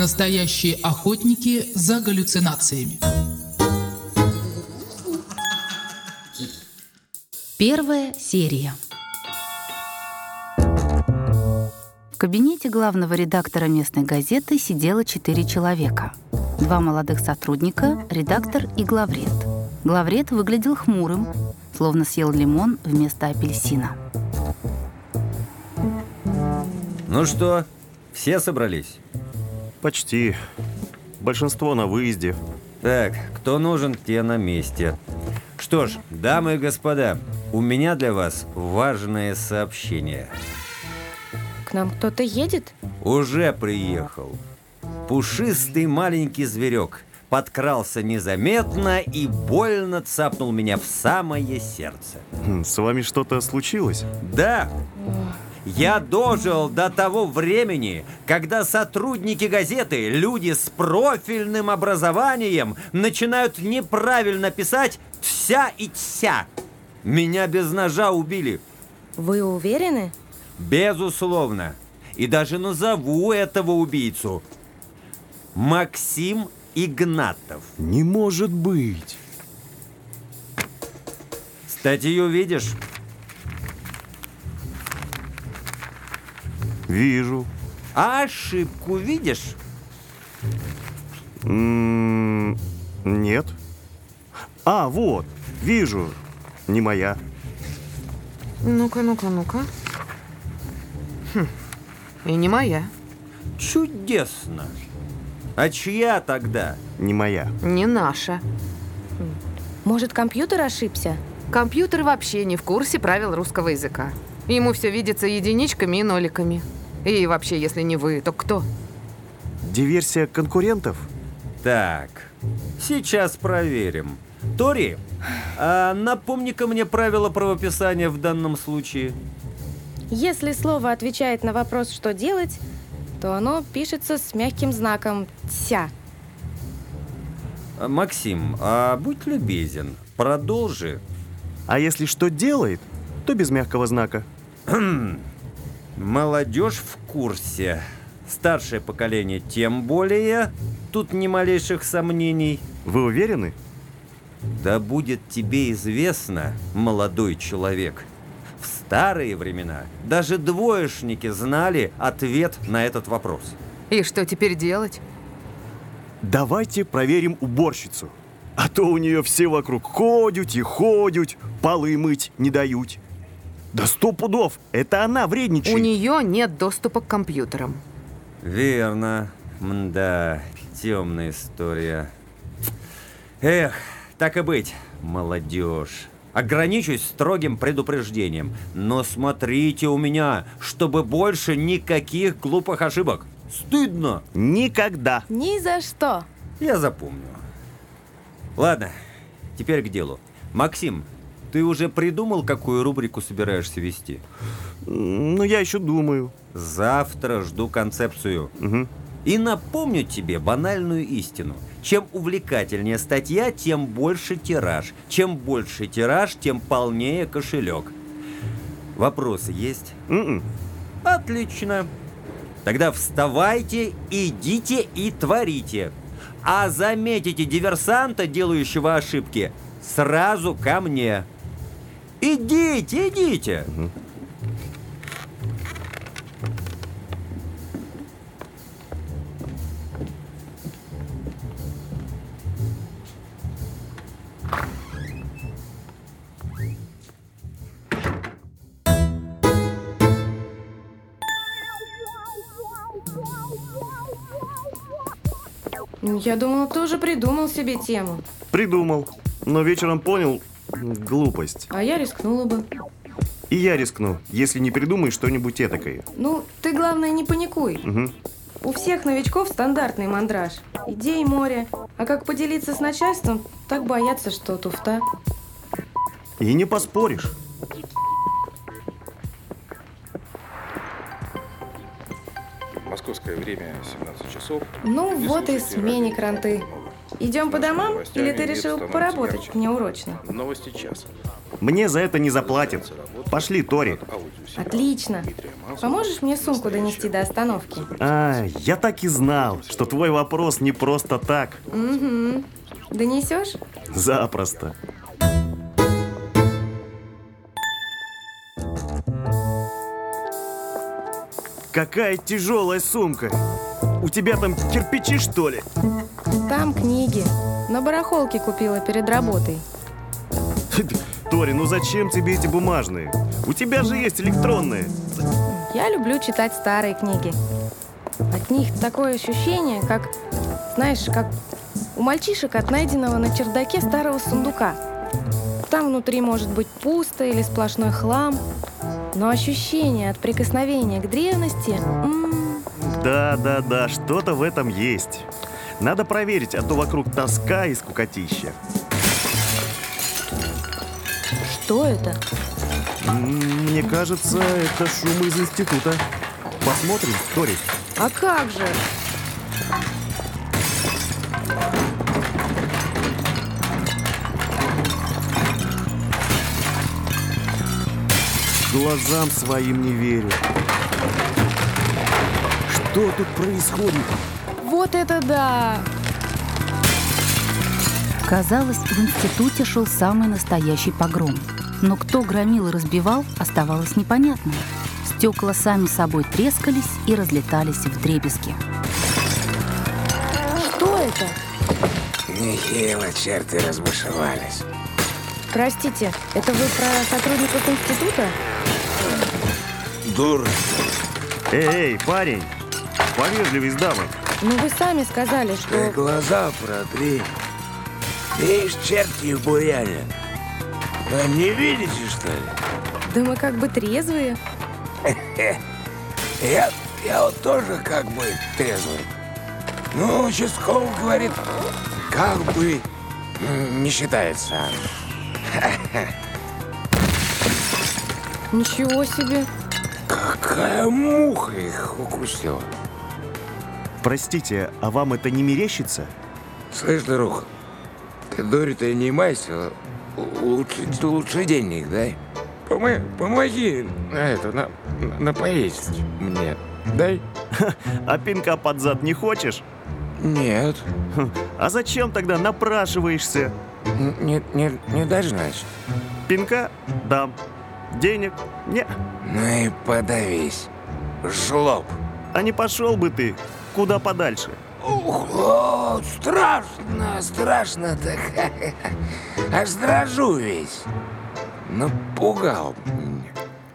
Настоящие охотники за галлюцинациями. Первая серия. В кабинете главного редактора местной газеты сидело четыре человека. Два молодых сотрудника, редактор и главред. Главред выглядел хмурым, словно съел лимон вместо апельсина. Ну что, все собрались? Почти. Большинство на выезде. Так, кто нужен, те на месте. Что ж, дамы и господа, у меня для вас важное сообщение. К нам кто-то едет? Уже приехал. Пушистый маленький зверек подкрался незаметно и больно цапнул меня в самое сердце. С вами что-то случилось? Да, я дожил до того времени, когда сотрудники газеты, люди с профильным образованием, начинают неправильно писать «вся» и «тся». Меня без ножа убили. Вы уверены? Безусловно. И даже назову этого убийцу. Максим Игнатов. Не может быть. Статью видишь? Вижу. А ошибку видишь? М, Нет. А, вот. Вижу. Не моя. Ну-ка, ну-ка, ну-ка. Хм. И не моя. Чудесно. А чья тогда? Не моя. Не наша. Может, компьютер ошибся? Компьютер вообще не в курсе правил русского языка. Ему все видится единичками и ноликами. И вообще, если не вы, то кто? Диверсия конкурентов? Так, сейчас проверим. Тори, а напомни-ка мне правила правописания в данном случае. Если слово отвечает на вопрос «что делать», то оно пишется с мягким знаком «тся». Максим, а будь любезен, продолжи. А если что делает, то без мягкого знака. Молодежь в курсе. Старшее поколение тем более. Тут ни малейших сомнений. Вы уверены? Да будет тебе известно, молодой человек. В старые времена даже двоечники знали ответ на этот вопрос. И что теперь делать? Давайте проверим уборщицу. А то у нее все вокруг ходят и ходят, полы мыть не дают. Да сто пудов, это она вредничает. У нее нет доступа к компьютерам. Верно. Мда, темная история. Эх, так и быть, молодежь. Ограничусь строгим предупреждением. Но смотрите у меня, чтобы больше никаких глупых ошибок. Стыдно. Никогда. Ни за что. Я запомню. Ладно, теперь к делу. Максим, ты уже придумал, какую рубрику собираешься вести? Ну, я еще думаю. Завтра жду концепцию. Мгм. И напомню тебе банальную истину. Чем увлекательнее статья, тем больше тираж. Чем больше тираж, тем полнее кошелек. Вопросы есть? М-м. Отлично. Тогда вставайте, идите и творите. А заметите диверсанта, делающего ошибки, сразу ко мне. Идите, идите. Я думала, ты уже придумал себе тему. Придумал. Но вечером понял глупость. А я рискнула бы. И я рискну, если не придумаешь что-нибудь этакое. Ну, ты, главное, не паникуй. Мгм. У всех новичков стандартный мандраж. Идей море. А как поделиться с начальством, так боятся, что туфта. И не поспоришь. Московское время 17 часов. Ну Вы вот и смени радио кранты. Идем по домам? Или ты решил поработать ярче. неурочно? Новости часа. Мне за это не заплатят. Пошли, Тори. Отлично. Поможешь мне сумку донести до остановки? А, я так и знал, что твой вопрос не просто так. Угу. Донесешь? Запросто. Какая тяжелая сумка. У тебя там кирпичи, что ли? Там книги. На барахолке купила перед работой. Тори, ну зачем тебе эти бумажные? У тебя же есть электронные. Я люблю читать старые книги. От них такое ощущение, как, знаешь, как у мальчишек от найденного на чердаке старого сундука. Там внутри может быть пусто или сплошной хлам, но ощущение от прикосновения к древности... м, Да, да, да, что-то в этом есть. Надо проверить, а то вокруг тоска и скукотища. что это? Мне кажется, это шум из института. Посмотрим, Тори. А как же? Глазам своим не верю. Что тут происходит? Вот это да! Казалось, в институте шел самый настоящий погром. Но кто громил и разбивал, оставалось непонятным. Стекла сами собой трескались и разлетались в дребезги. Что это? Нехило черти разбушевались. Простите, это вы про сотрудников института? Дур. Эй, эй, парень, повежливей с дамой. Ну вы сами сказали, Ты что... глаза протри. Видишь, черти в буряне. А не видите, что ли? Да мы как бы трезвые. Я, я вот тоже как бы трезвый. Ну, участковый говорит, как бы не считается. Ничего себе. Какая муха их укусила. Простите, а вам это не мерещится? Слышь, друг, ты дури-то не майся. Лучше, лучше денег дай. Помоги, помоги на это, на, на поесть мне. Дай? А пинка под зад не хочешь? Нет. А зачем тогда напрашиваешься? Не, не, не дашь, значит? Пинка дам. Денег не. Ну и подавись. Жлоб. А не пошел бы ты куда подальше. Ух, о, страшно, страшно так. Аж дрожу весь. Напугал.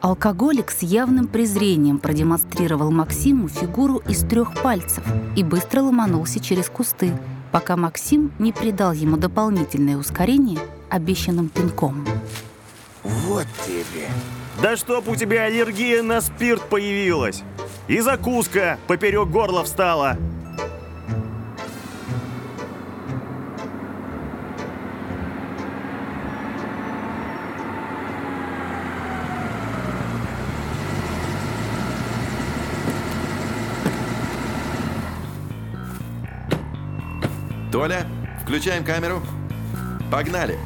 Алкоголик с явным презрением продемонстрировал Максиму фигуру из трех пальцев и быстро ломанулся через кусты, пока Максим не придал ему дополнительное ускорение обещанным пинком. Вот тебе. Да чтоб у тебя аллергия на спирт появилась. И закуска поперек горла встала. Толя, включаем камеру. Погнали.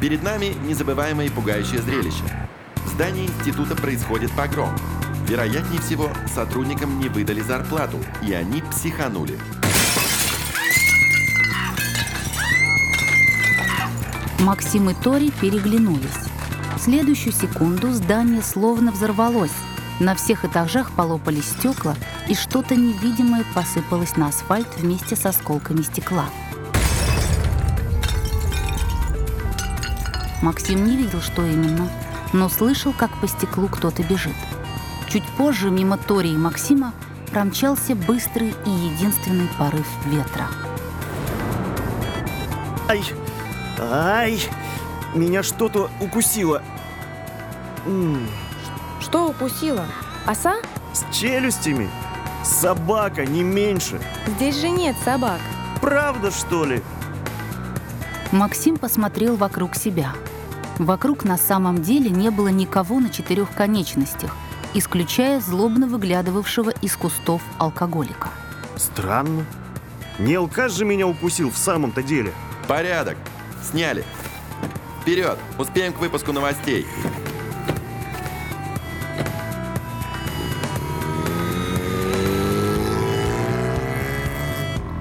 Перед нами незабываемое и пугающее зрелище. В здании института происходит погром. Вероятнее всего, сотрудникам не выдали зарплату, и они психанули. Максим и Тори переглянулись. В следующую секунду здание словно взорвалось. На всех этажах полопались стекла, и что-то невидимое посыпалось на асфальт вместе с осколками стекла. Максим не видел, что именно, но слышал, как по стеклу кто-то бежит. Чуть позже мимо Тори и Максима промчался быстрый и единственный порыв ветра. Ай! Ай! Меня что-то укусило. М, Что укусила? Оса? С челюстями. Собака, не меньше. Здесь же нет собак. Правда, что ли? Максим посмотрел вокруг себя. Вокруг на самом деле не было никого на четырех конечностях, исключая злобно выглядывавшего из кустов алкоголика. Странно. Не алкаш же меня укусил в самом-то деле. Порядок. Сняли. Вперед, успеем к выпуску новостей.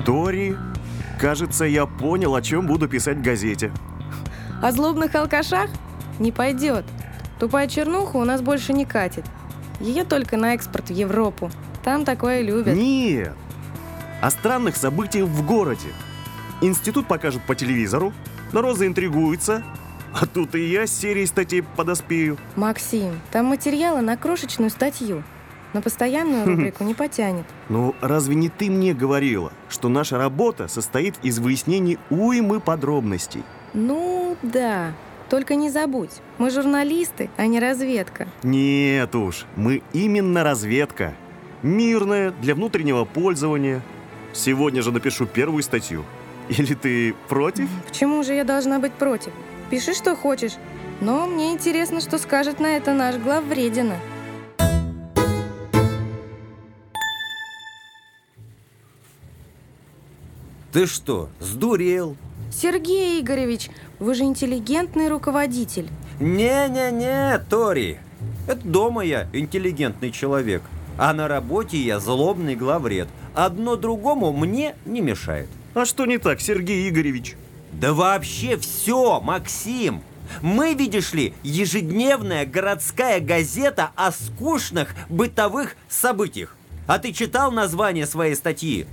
Тори, кажется, я понял, о чем буду писать в газете. О злобных алкашах? Не пойдет. Тупая чернуха у нас больше не катит. Ее только на экспорт в Европу. Там такое любят. Нет. О странных событиях в городе. Институт покажут по телевизору, народ заинтригуется, а тут и я с серией статей подоспею. Максим, там материалы на крошечную статью. На постоянную рубрику не потянет. Ну, разве не ты мне говорила, что наша работа состоит из выяснений уймы подробностей? Ну, да. Только не забудь, мы журналисты, а не разведка. Нет уж, мы именно разведка. Мирная, для внутреннего пользования. Сегодня же напишу первую статью. Или ты против? Почему же я должна быть против? Пиши, что хочешь. Но мне интересно, что скажет на это наш главвредина. Ты что, сдурел? Сергей Игоревич, вы же интеллигентный руководитель. Не-не-не, Тори. Это дома я интеллигентный человек, а на работе я злобный главред. Одно другому мне не мешает. А что не так, Сергей Игоревич? Да вообще все, Максим. Мы, видишь ли, ежедневная городская газета о скучных бытовых событиях. А ты читал название своей статьи?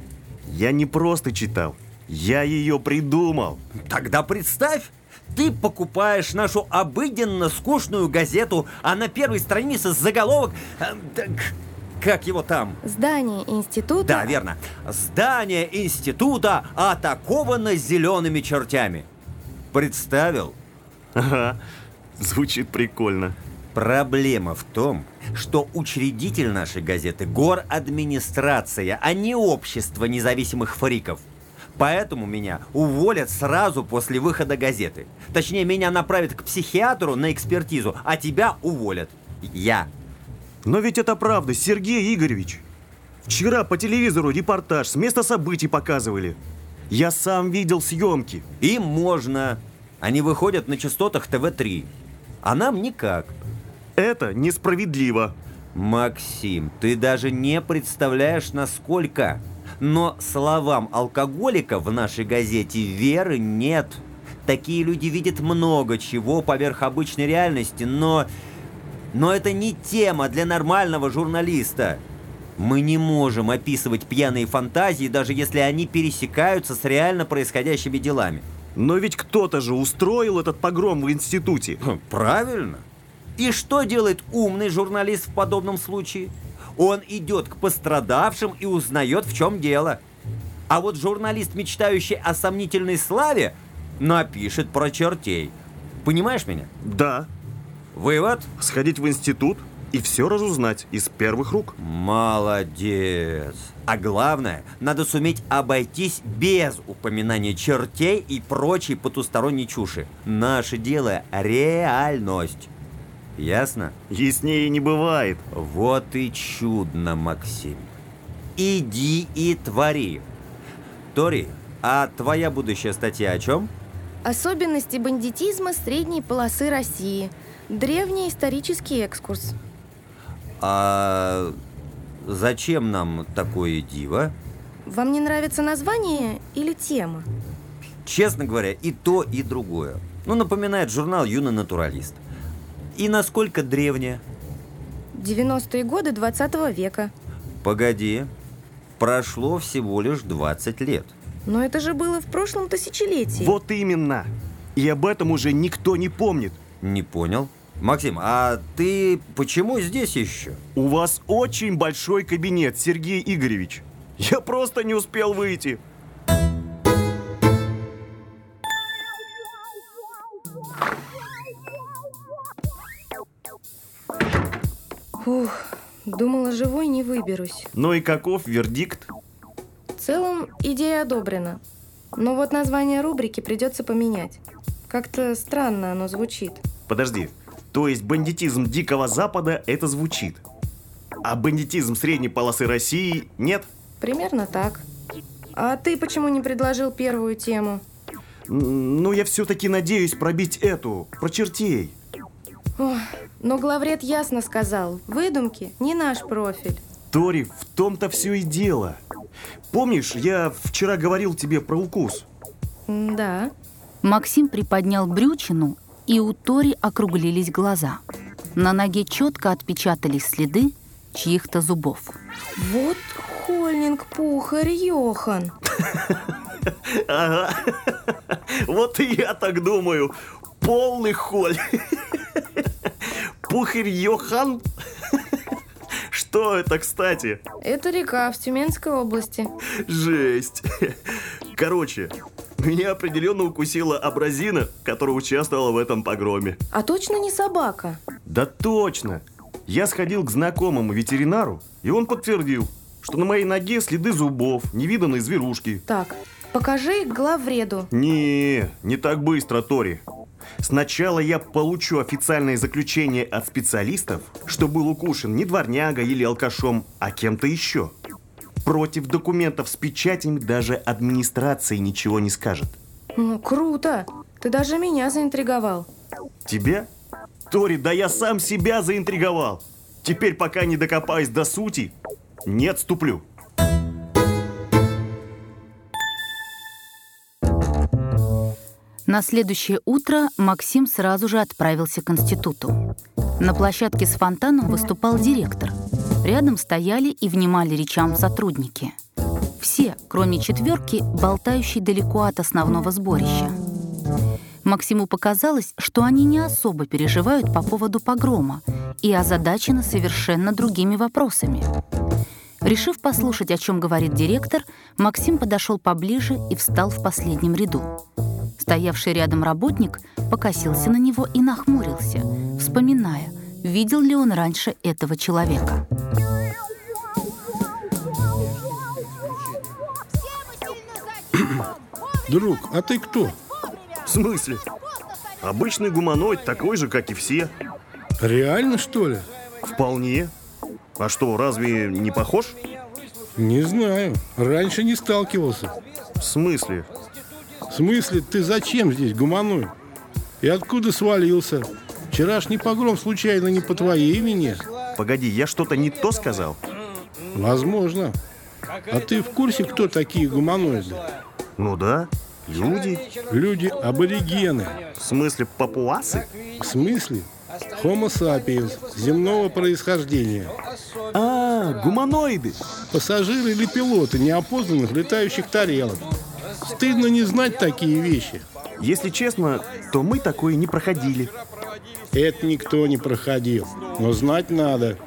Я не просто читал, я ее придумал. Тогда представь, ты покупаешь нашу обыденно скучную газету, а на первой странице заголовок... э, так, как его там? Здание института... Да, верно. Здание института атаковано зелеными чертями. Представил? Ага, звучит прикольно. Проблема в том, что учредитель нашей газеты – гор-администрация, а не общество независимых фриков. Поэтому меня уволят сразу после выхода газеты. Точнее, меня направят к психиатру на экспертизу, а тебя уволят. Я. Но ведь это правда, Сергей Игоревич. Вчера по телевизору репортаж с места событий показывали. Я сам видел съемки. Им можно. Они выходят на частотах ТВ-3. А нам никак. Это несправедливо. Максим, ты даже не представляешь, насколько. Но словам алкоголика в нашей газете веры нет. Такие люди видят много чего поверх обычной реальности, но... Но это не тема для нормального журналиста. Мы не можем описывать пьяные фантазии, даже если они пересекаются с реально происходящими делами. Но ведь кто-то же устроил этот погром в институте. Правильно. И что делает умный журналист в подобном случае? Он идет к пострадавшим и узнает, в чем дело. А вот журналист, мечтающий о сомнительной славе, напишет про чертей. Понимаешь меня? Да, Вывод? сходить в институт и все разузнать из первых рук. Молодец. А главное, надо суметь обойтись без упоминания чертей и прочей потусторонней чуши. Наше дело – реальность. Ясно? Яснее не бывает. Вот и чудно, Максим. Иди и твори. Тори, а твоя будущая статья о чем? Особенности бандитизма средней полосы России. Древний исторический экскурс. А зачем нам такое диво? Вам не нравится название или тема? Честно говоря, и то, и другое. Ну, напоминает журнал «Юный натуралист». И насколько древняя? 90-е годы 20 века. Погоди, прошло всего лишь 20 лет. Но это же было в прошлом тысячелетии. Вот именно. И об этом уже никто не помнит. Не понял. Максим, а ты почему здесь еще? У вас очень большой кабинет, Сергей Игоревич. Я просто не успел выйти. Ух, думала, живой не выберусь. Ну и каков вердикт? В целом, идея одобрена. Но вот название рубрики придется поменять. Как-то странно оно звучит. Подожди. То есть бандитизм Дикого Запада это звучит. А бандитизм средней полосы России нет? Примерно так. А ты почему не предложил первую тему? Ну, я все-таки надеюсь пробить эту, про чертей. Ох, но главред ясно сказал, выдумки не наш профиль. Тори, в том-то все и дело. Помнишь, я вчера говорил тебе про укус? Да. Максим приподнял брючину, и у Тори округлились глаза. На ноге четко отпечатались следы чьих-то зубов. Вот хольнинг пухарь Йохан. Ага. Вот и я так думаю. Полный холь. Пухарь Йохан? Что это, кстати? Это река в Тюменской области. Жесть. Короче, меня определенно укусила абразина, которая участвовала в этом погроме. А точно не собака? Да точно. Я сходил к знакомому ветеринару, и он подтвердил, что на моей ноге следы зубов, невиданной зверушки. Так, покажи главреду. Не, не так быстро, Тори. Сначала я получу официальное заключение от специалистов, что был укушен не дворняга или алкашом, а кем-то еще. Против документов с печатями даже администрация ничего не скажет. Ну, круто. Ты даже меня заинтриговал. Тебя? Тори, да я сам себя заинтриговал. Теперь, пока не докопаюсь до сути, не отступлю. На следующее утро Максим сразу же отправился к институту. На площадке с фонтаном выступал директор. Рядом стояли и внимали речам сотрудники. Все, кроме четверки, болтающей далеко от основного сборища. Максиму показалось, что они не особо переживают по поводу погрома и озадачены совершенно другими вопросами. Решив послушать, о чем говорит директор, Максим подошел поближе и встал в последнем ряду. Стоявший рядом работник покосился на него и нахмурился, вспоминая, видел ли он раньше этого человека. Друг, а ты кто? В смысле? Обычный гуманоид, такой же, как и все. Реально, что ли? Вполне. А что, разве не похож? Не знаю. Раньше не сталкивался. В смысле? В смысле, ты зачем здесь, гуманоид? И откуда свалился? Вчерашний погром случайно не по твоей вине? Погоди, я что-то не то сказал? Возможно. А ты в курсе, кто такие гуманоиды? Ну да, люди. Люди-аборигены. В смысле, папуасы? В смысле? Homo sapiens, земного происхождения. А, гуманоиды. Пассажиры или пилоты неопознанных летающих тарелок. Стыдно не знать такие вещи. Если честно, то мы такое не проходили. Это никто не проходил. Но знать надо.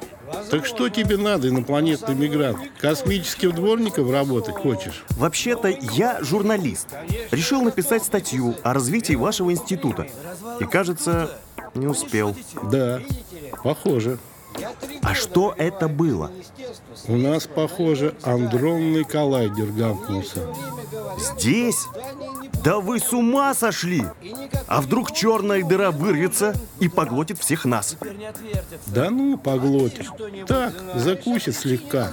Так что тебе надо, инопланетный мигрант? Космическим дворником работать хочешь? Вообще-то я журналист. Решил написать статью о развитии вашего института. И, кажется, не успел. Да, похоже. А что это было? У нас, похоже, андронный коллайдер гамкнулся. Здесь? Да вы с ума сошли! А вдруг черная дыра вырвется и поглотит всех нас? Да ну, поглотишь. Так, закусит слегка.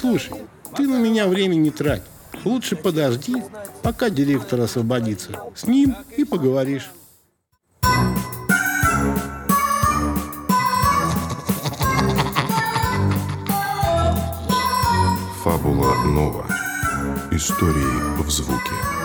Слушай, ты на меня время не трать. Лучше подожди, пока директор освободится. С ним и поговоришь. Фабула Нова. Истории в звуке.